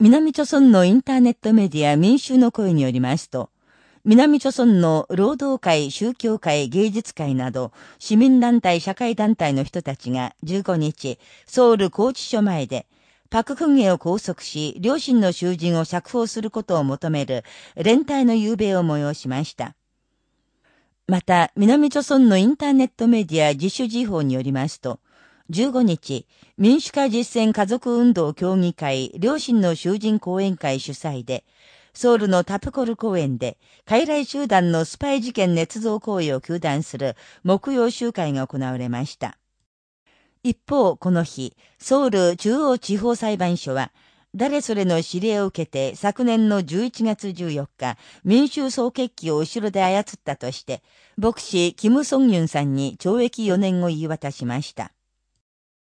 南朝村のインターネットメディア民衆の声によりますと、南朝村の労働会、宗教会、芸術会など、市民団体、社会団体の人たちが15日、ソウル拘置所前で、パククンゲを拘束し、両親の囚人を釈放することを求める連帯の夕べを催しました。また、南朝村のインターネットメディア自主事報によりますと、15日、民主化実践家族運動協議会両親の囚人講演会主催で、ソウルのタプコル公園で、傀儡集団のスパイ事件捏造行為を求断する木曜集会が行われました。一方、この日、ソウル中央地方裁判所は、誰それの指令を受けて昨年の11月14日、民衆総決起を後ろで操ったとして、牧師キム・ソンユンさんに懲役4年を言い渡しました。